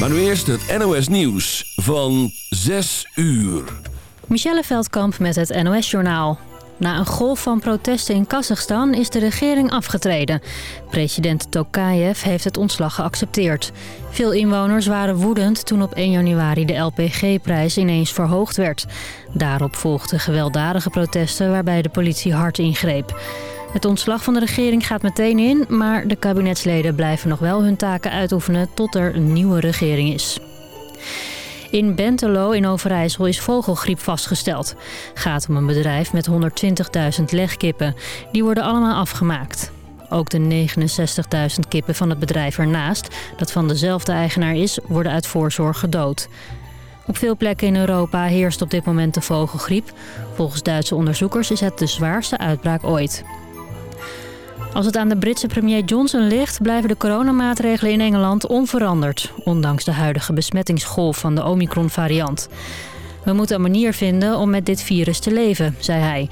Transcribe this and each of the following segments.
Maar nu eerst het NOS Nieuws van 6 uur. Michelle Veldkamp met het NOS-journaal. Na een golf van protesten in Kazachstan is de regering afgetreden. President Tokayev heeft het ontslag geaccepteerd. Veel inwoners waren woedend toen op 1 januari de LPG-prijs ineens verhoogd werd. Daarop volgden gewelddadige protesten waarbij de politie hard ingreep. Het ontslag van de regering gaat meteen in, maar de kabinetsleden blijven nog wel hun taken uitoefenen tot er een nieuwe regering is. In Bentelo in Overijssel is vogelgriep vastgesteld. gaat om een bedrijf met 120.000 legkippen. Die worden allemaal afgemaakt. Ook de 69.000 kippen van het bedrijf ernaast, dat van dezelfde eigenaar is, worden uit voorzorg gedood. Op veel plekken in Europa heerst op dit moment de vogelgriep. Volgens Duitse onderzoekers is het de zwaarste uitbraak ooit. Als het aan de Britse premier Johnson ligt, blijven de coronamaatregelen in Engeland onveranderd, ondanks de huidige besmettingsgolf van de Omicron-variant. We moeten een manier vinden om met dit virus te leven, zei hij.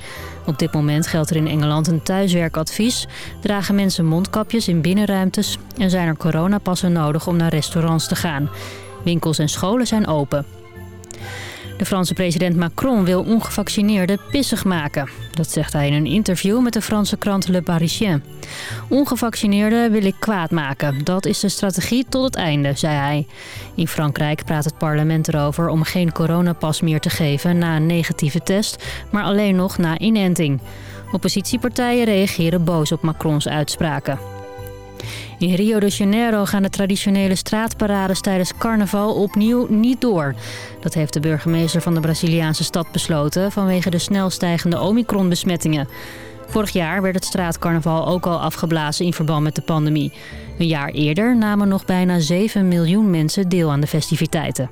Op dit moment geldt er in Engeland een thuiswerkadvies. Dragen mensen mondkapjes in binnenruimtes en zijn er coronapassen nodig om naar restaurants te gaan. Winkels en scholen zijn open. De Franse president Macron wil ongevaccineerden pissig maken. Dat zegt hij in een interview met de Franse krant Le Parisien. Ongevaccineerden wil ik kwaad maken. Dat is de strategie tot het einde, zei hij. In Frankrijk praat het parlement erover om geen coronapas meer te geven na een negatieve test, maar alleen nog na inenting. Oppositiepartijen reageren boos op Macrons uitspraken. In Rio de Janeiro gaan de traditionele straatparades tijdens carnaval opnieuw niet door. Dat heeft de burgemeester van de Braziliaanse stad besloten vanwege de snel stijgende Omicron-besmettingen. Vorig jaar werd het straatcarnaval ook al afgeblazen in verband met de pandemie. Een jaar eerder namen nog bijna 7 miljoen mensen deel aan de festiviteiten.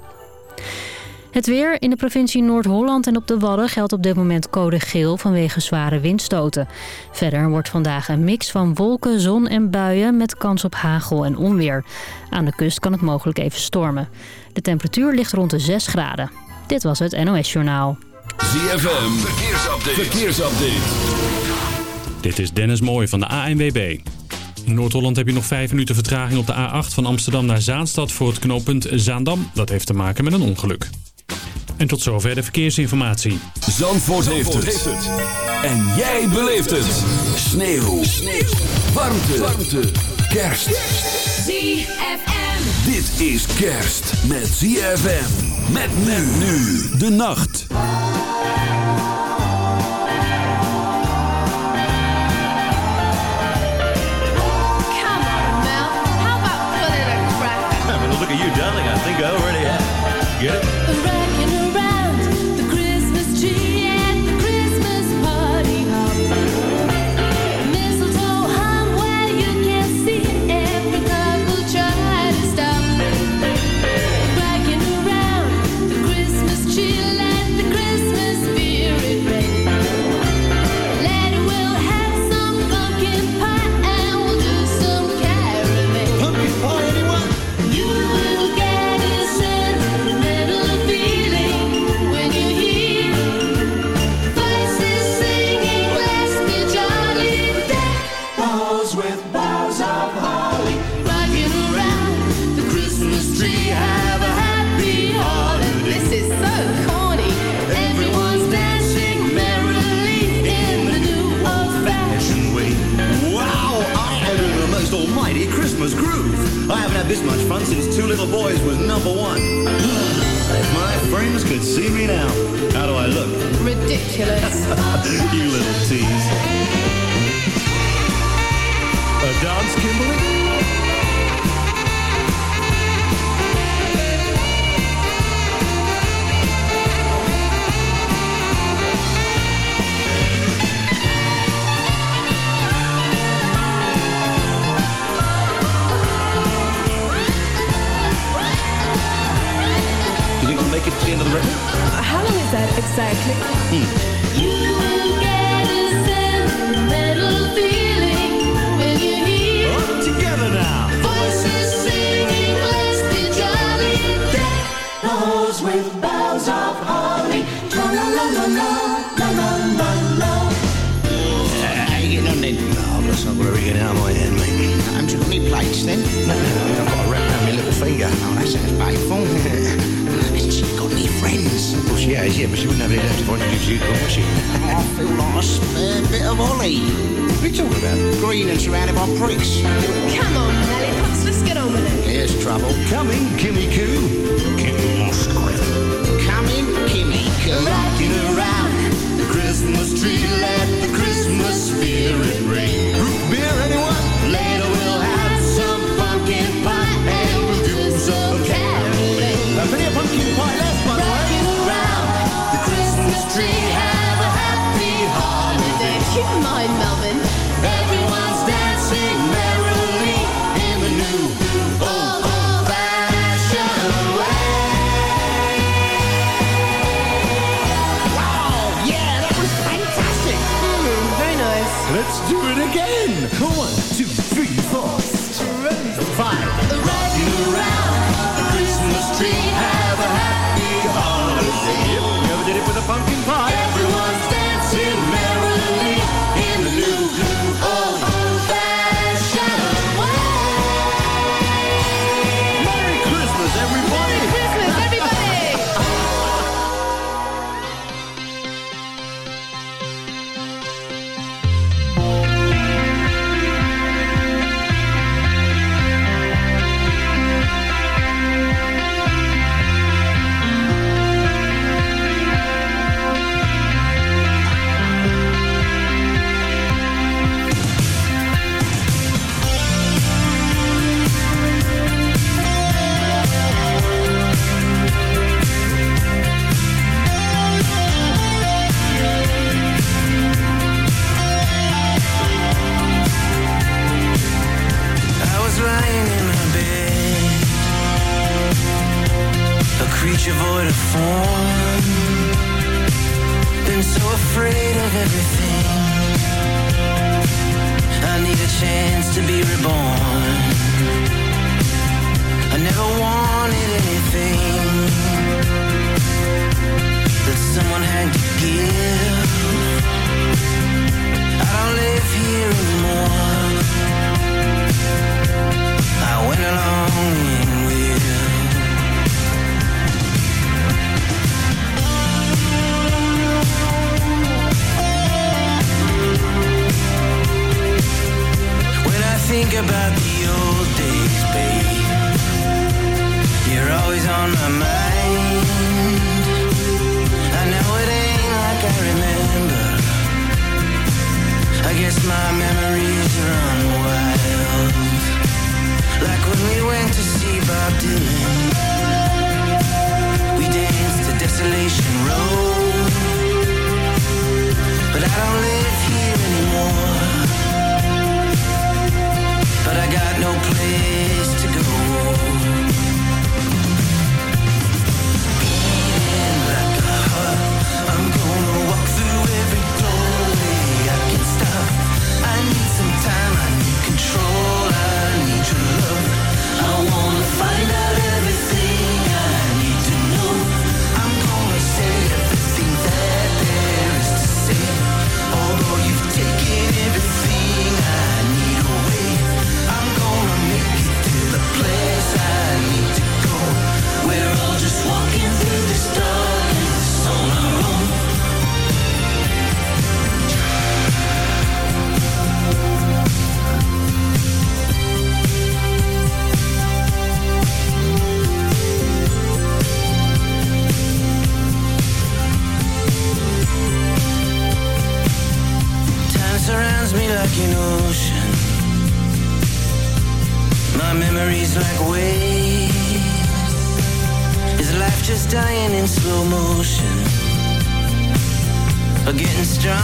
Het weer in de provincie Noord-Holland en op de Wadden geldt op dit moment code geel vanwege zware windstoten. Verder wordt vandaag een mix van wolken, zon en buien met kans op hagel en onweer. Aan de kust kan het mogelijk even stormen. De temperatuur ligt rond de 6 graden. Dit was het NOS Journaal. ZFM, verkeersupdate. verkeersupdate. Dit is Dennis Mooij van de ANWB. In Noord-Holland heb je nog 5 minuten vertraging op de A8 van Amsterdam naar Zaanstad voor het knooppunt Zaandam. Dat heeft te maken met een ongeluk. En tot zover de verkeersinformatie. Zandvoort, heeft, het. En jij beleeft het. Sneeuw. Sneeuw. Warmte. Warmte. Kerst. ZFM. Dit is kerst met ZFM. Met men nu. De nacht. Come on, Mel. How about putting a cracker? Well, look at you, darling. I think I already have. Get it? Melvin. Everyone's dancing merrily in the new old-fashioned way. Wow, yeah, that was fantastic. Hmm, very nice. Let's do it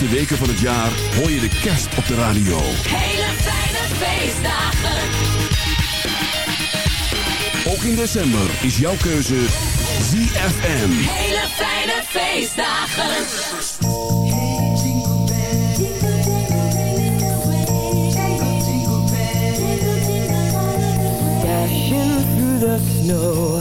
laatste weken van het jaar hoor je de kerst op de radio. Hele fijne feestdagen. Ook in december is jouw keuze ZFM. Hele fijne feestdagen. Dashing through the snow.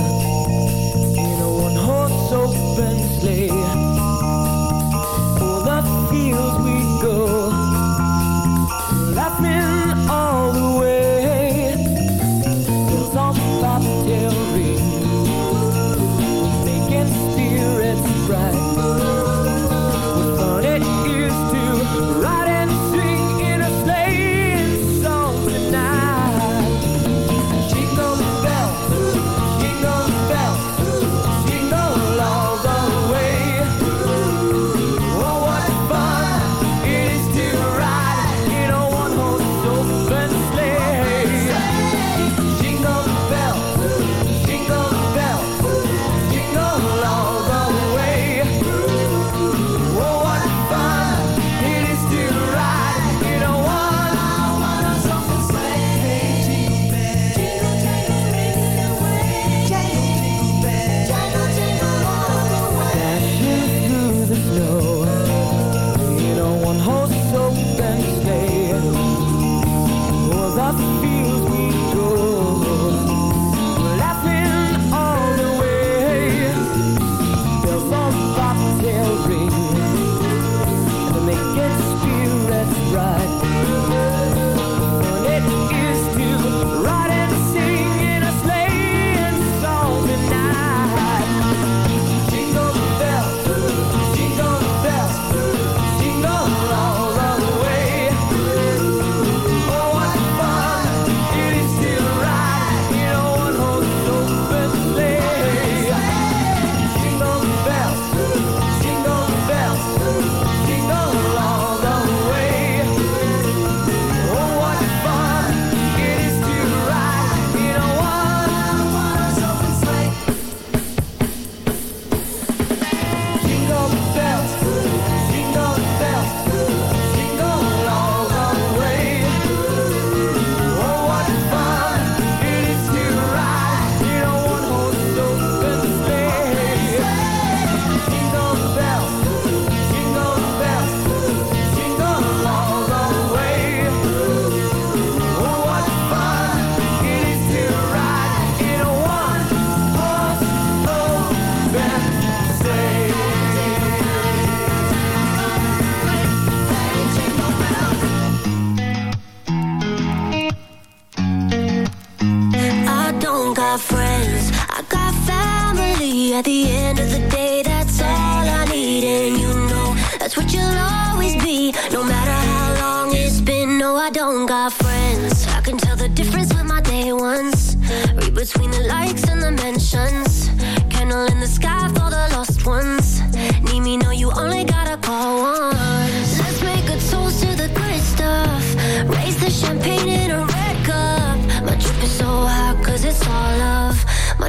At the end of the day, that's all I need. And you know that's what you'll always be. No matter how long it's been, no, I don't got friends. I can tell the difference with my day ones. Read between the likes and the mentions. Candle in the sky for the lost ones. Need me, no, you only gotta call once. Let's make a toast to the good stuff. Raise the champagne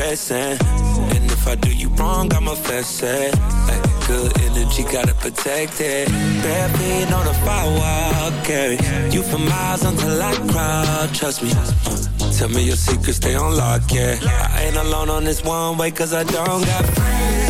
stressing. And if I do you wrong, I'ma fess it. Like good energy, gotta protect it. Bare feet on the firewall, carry you for miles until I cry. Trust me. Tell me your secrets, stay on lock, yeah. I ain't alone on this one way, cause I don't got friends.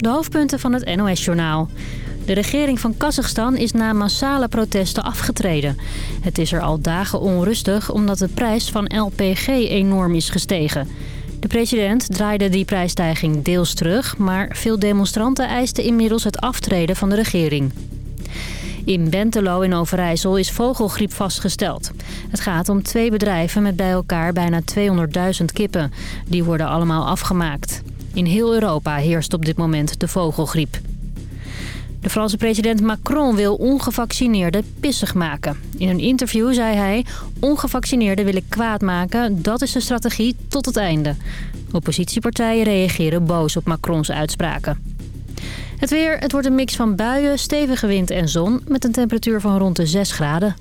De hoofdpunten van het NOS-journaal. De regering van Kazachstan is na massale protesten afgetreden. Het is er al dagen onrustig omdat de prijs van LPG enorm is gestegen. De president draaide die prijsstijging deels terug... maar veel demonstranten eisten inmiddels het aftreden van de regering. In Bentelo in Overijssel is vogelgriep vastgesteld. Het gaat om twee bedrijven met bij elkaar bijna 200.000 kippen. Die worden allemaal afgemaakt. In heel Europa heerst op dit moment de vogelgriep. De Franse president Macron wil ongevaccineerden pissig maken. In een interview zei hij... ongevaccineerden wil ik kwaad maken, dat is de strategie tot het einde. Oppositiepartijen reageren boos op Macrons uitspraken. Het weer, het wordt een mix van buien, stevige wind en zon... met een temperatuur van rond de 6 graden.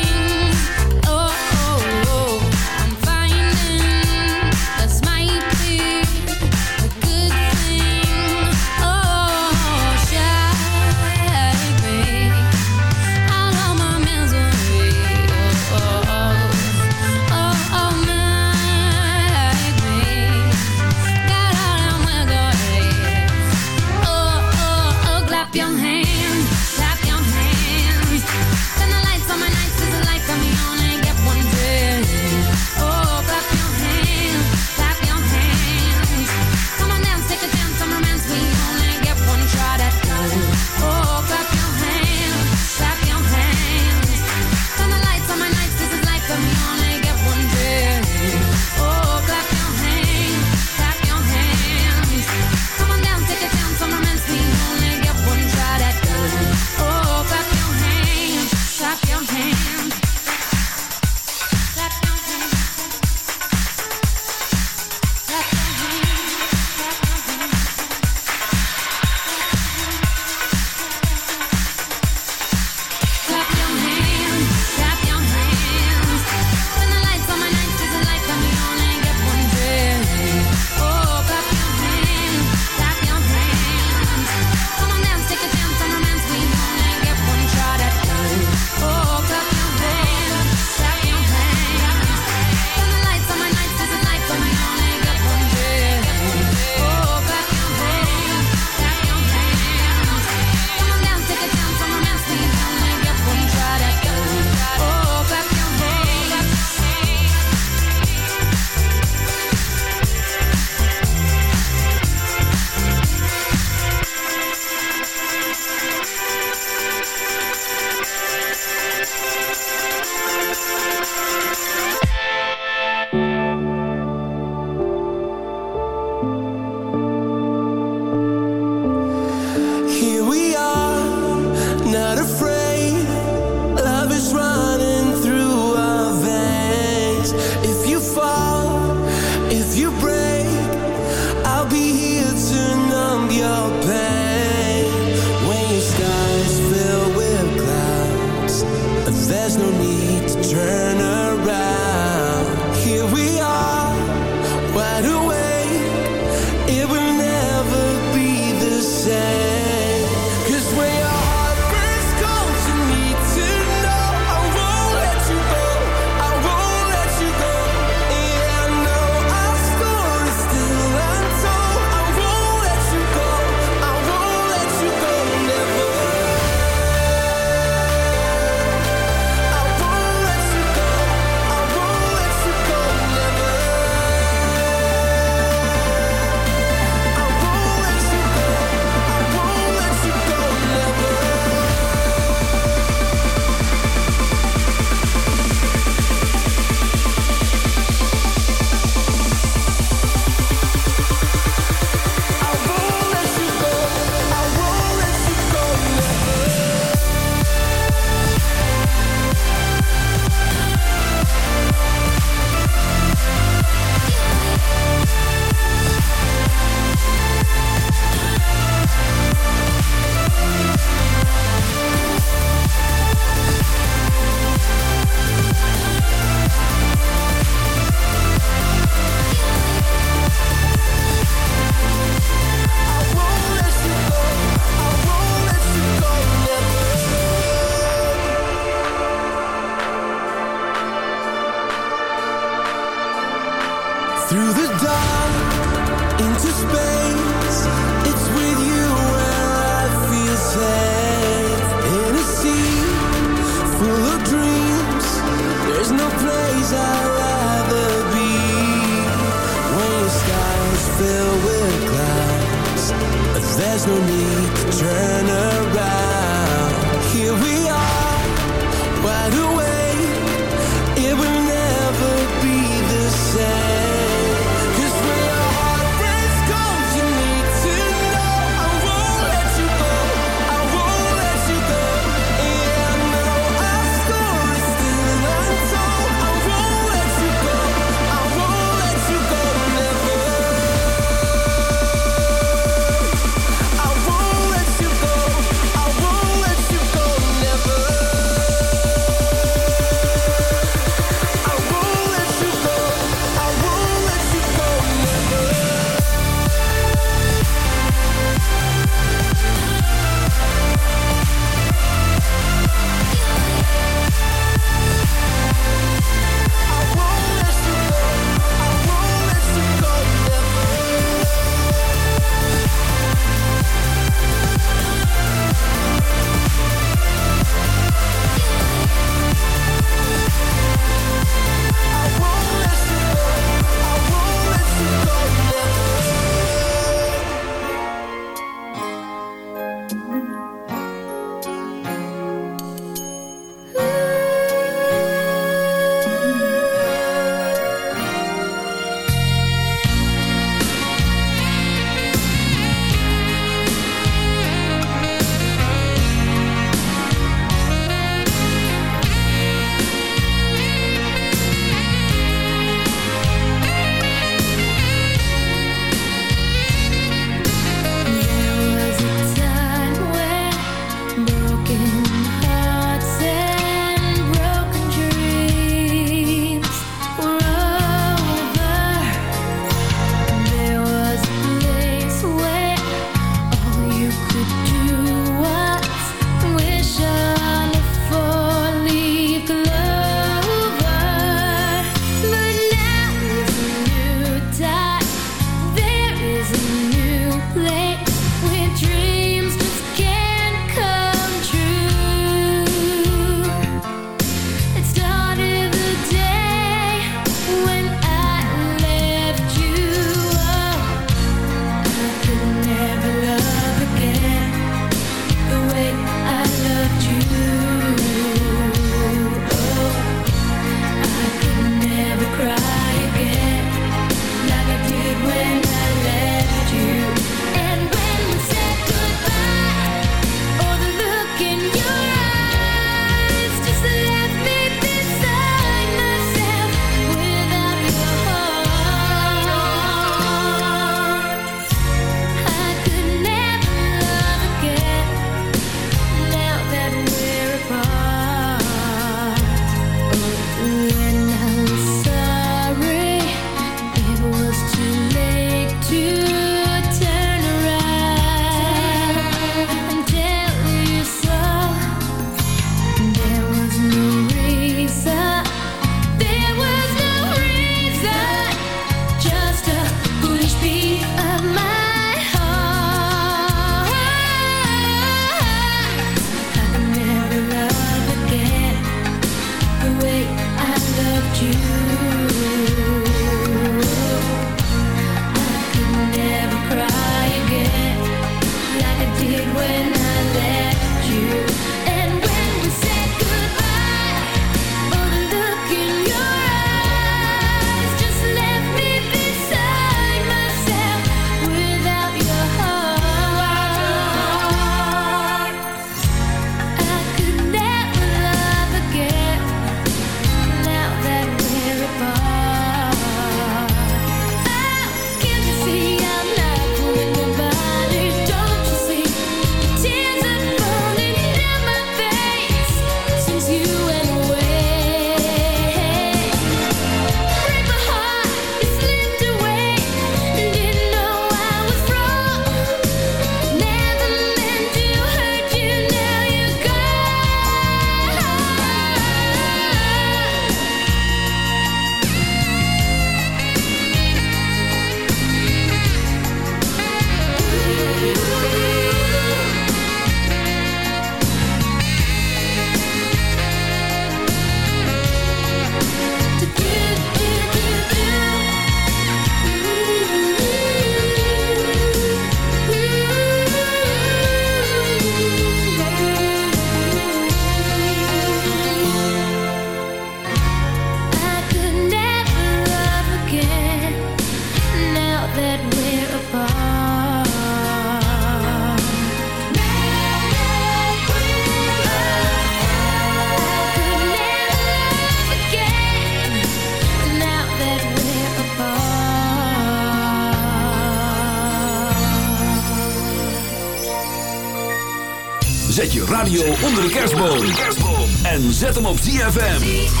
Hem op ZFM.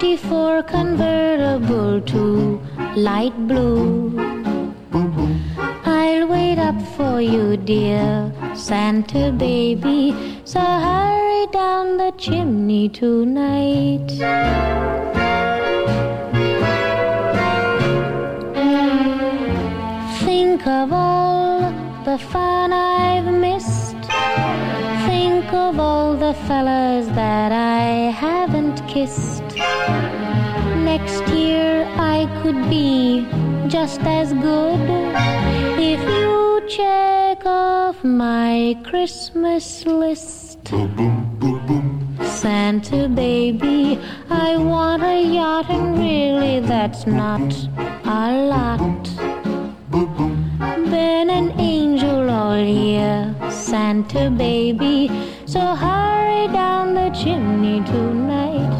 54 convertible to light blue. I'll wait up for you, dear Santa baby. So hurry down the chimney tonight. Think of all the fun I've missed. Think of all the fellas that I haven't kissed. Next year I could be just as good if you check off my Christmas list. Santa baby, I want a yacht, and really that's not a lot. Been an angel all year, Santa baby, so hurry down the chimney tonight.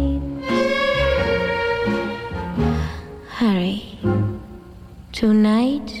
Tonight.